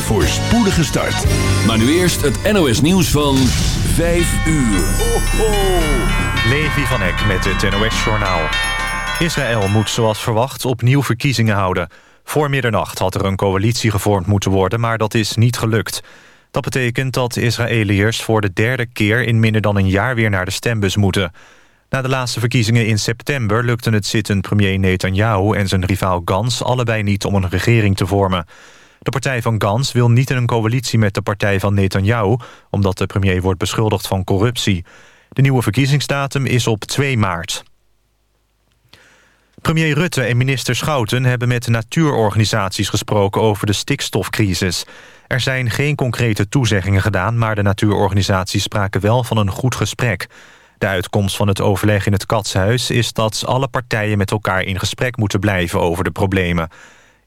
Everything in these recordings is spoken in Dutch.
voor spoedige start. Maar nu eerst het NOS nieuws van 5 uur. Ho, ho. Levi van Eck met het NOS Journaal. Israël moet zoals verwacht opnieuw verkiezingen houden. Voor middernacht had er een coalitie gevormd moeten worden, maar dat is niet gelukt. Dat betekent dat Israëliërs voor de derde keer in minder dan een jaar weer naar de stembus moeten. Na de laatste verkiezingen in september lukte het zittend premier Netanyahu en zijn rivaal Gans allebei niet om een regering te vormen. De partij van Gans wil niet in een coalitie met de partij van Netanyahu... omdat de premier wordt beschuldigd van corruptie. De nieuwe verkiezingsdatum is op 2 maart. Premier Rutte en minister Schouten hebben met natuurorganisaties gesproken over de stikstofcrisis. Er zijn geen concrete toezeggingen gedaan, maar de natuurorganisaties spraken wel van een goed gesprek. De uitkomst van het overleg in het Katshuis is dat alle partijen met elkaar in gesprek moeten blijven over de problemen.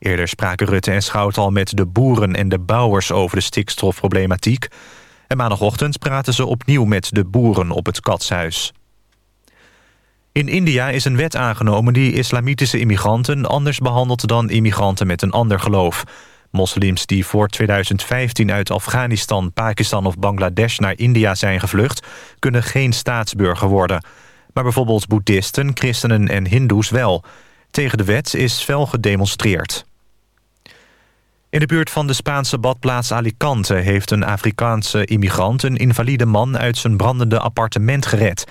Eerder spraken Rutte en Schout al met de boeren en de bouwers over de stikstofproblematiek. En maandagochtend praten ze opnieuw met de boeren op het Katshuis. In India is een wet aangenomen die islamitische immigranten anders behandelt dan immigranten met een ander geloof. Moslims die voor 2015 uit Afghanistan, Pakistan of Bangladesh naar India zijn gevlucht... kunnen geen staatsburger worden. Maar bijvoorbeeld boeddhisten, christenen en hindoes wel. Tegen de wet is fel gedemonstreerd. In de buurt van de Spaanse badplaats Alicante... heeft een Afrikaanse immigrant een invalide man uit zijn brandende appartement gered.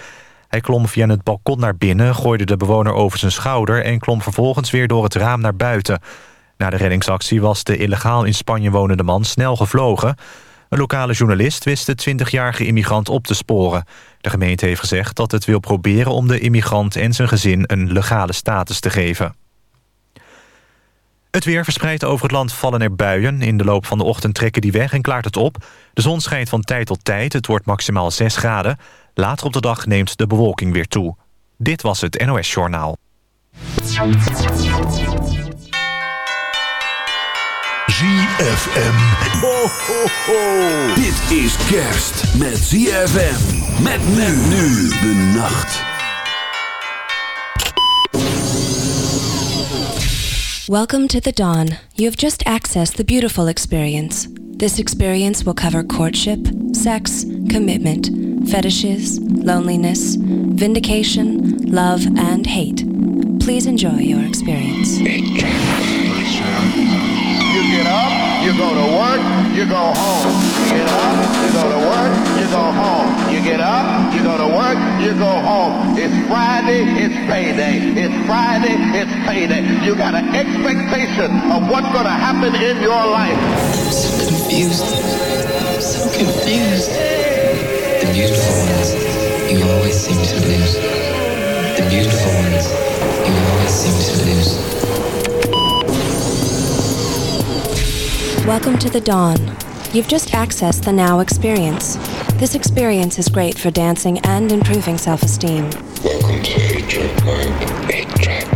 Hij klom via het balkon naar binnen, gooide de bewoner over zijn schouder... en klom vervolgens weer door het raam naar buiten... Na de reddingsactie was de illegaal in Spanje wonende man snel gevlogen. Een lokale journalist wist de 20-jarige immigrant op te sporen. De gemeente heeft gezegd dat het wil proberen om de immigrant en zijn gezin een legale status te geven. Het weer verspreidt over het land vallen er buien. In de loop van de ochtend trekken die weg en klaart het op. De zon schijnt van tijd tot tijd. Het wordt maximaal 6 graden. Later op de dag neemt de bewolking weer toe. Dit was het NOS Journaal. ZFM. Ho, ho, ho. Dit is kerst met ZFM. Met men nu de nacht. Welcome to the dawn. You have just accessed the beautiful experience. This experience will cover courtship, sex, commitment, fetishes, loneliness, vindication, love, and hate. Please enjoy your experience. You get up, you go to work, you go home. You get up, you go to work, you go home. You get up, you go to work, you go home. It's Friday, it's payday. It's Friday, it's payday. You got an expectation of what's going to happen in your life. I'm so confused. I'm so confused. The beautiful ones, you always seem to lose. The beautiful ones, you always seem to lose. Welcome to the dawn. You've just accessed the now experience. This experience is great for dancing and improving self esteem. Welcome to 8 Track Mind. 8 Track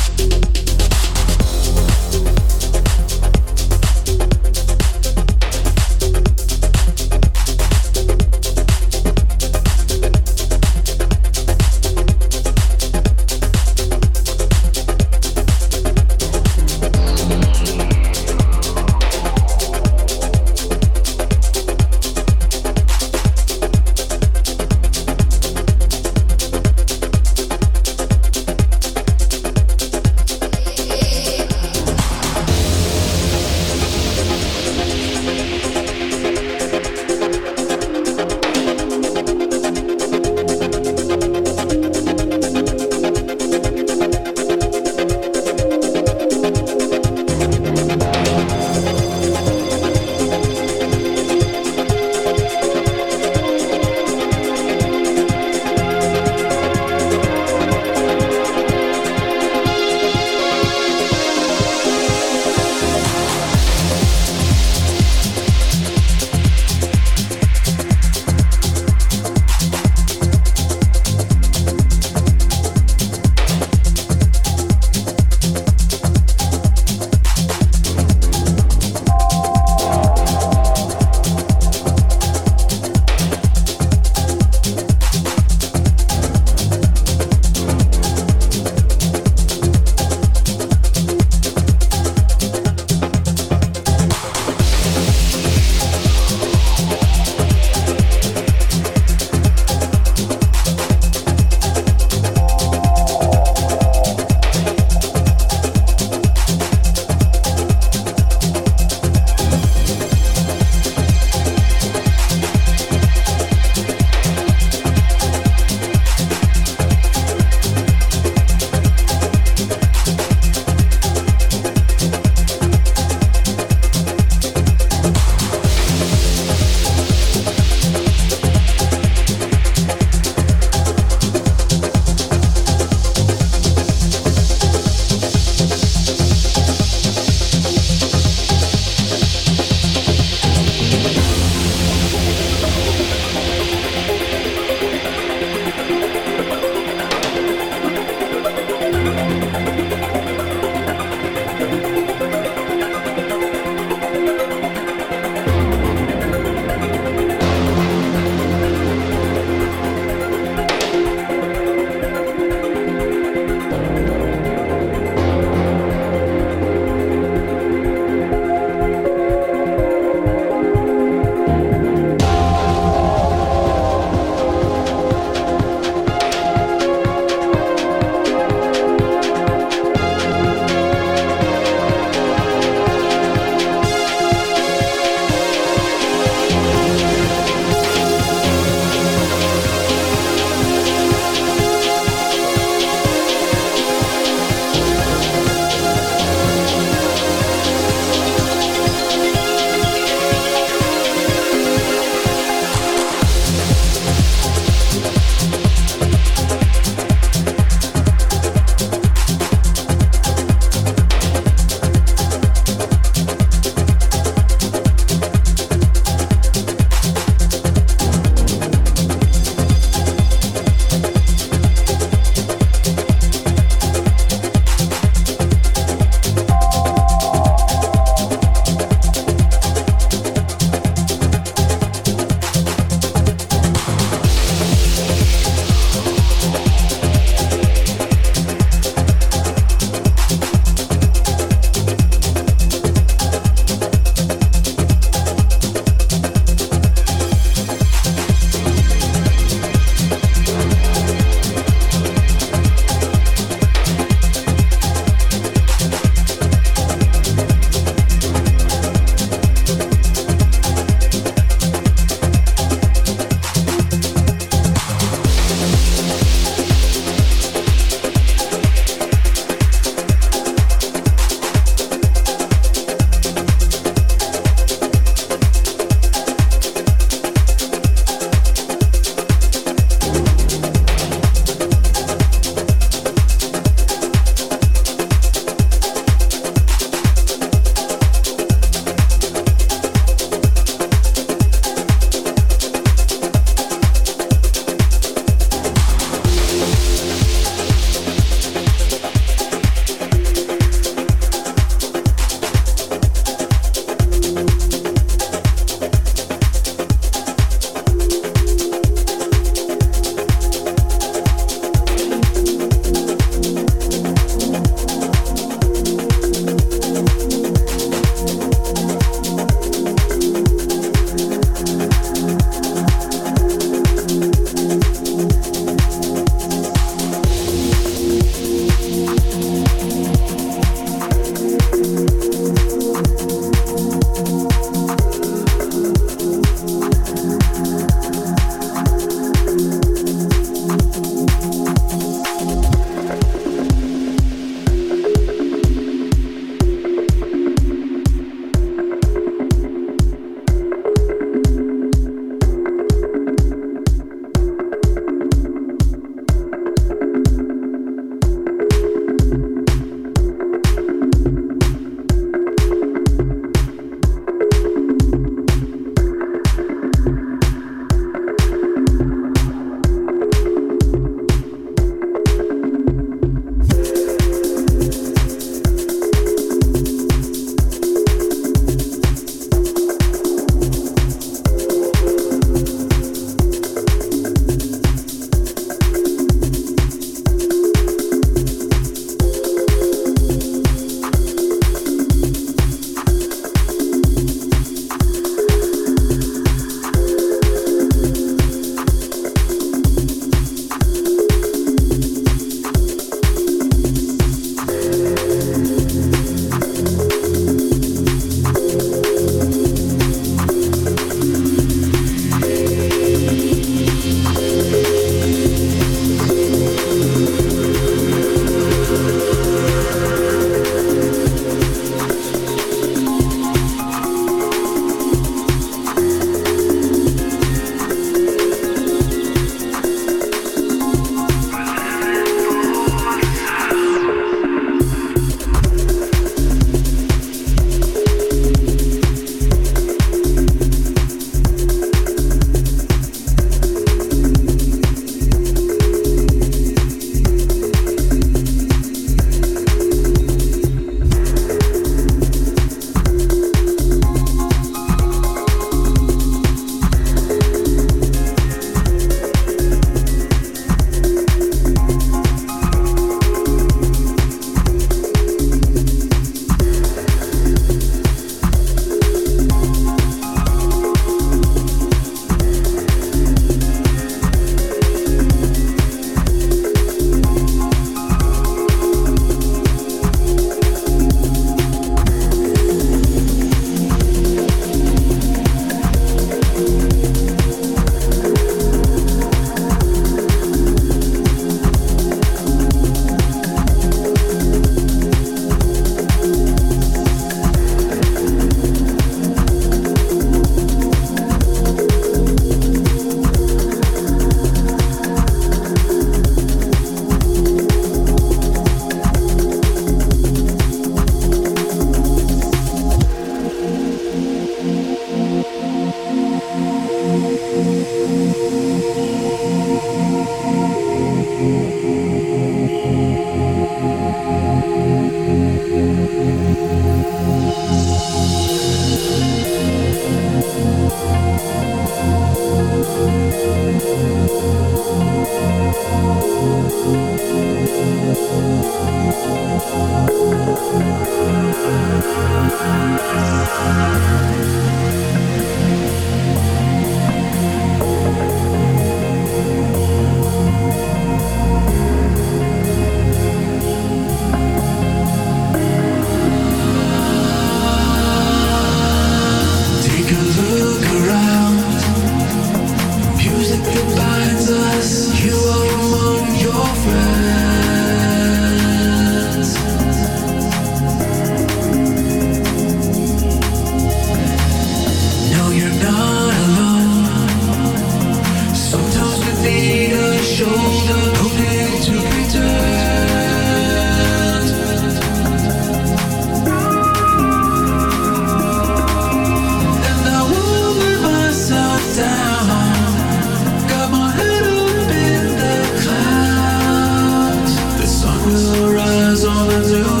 do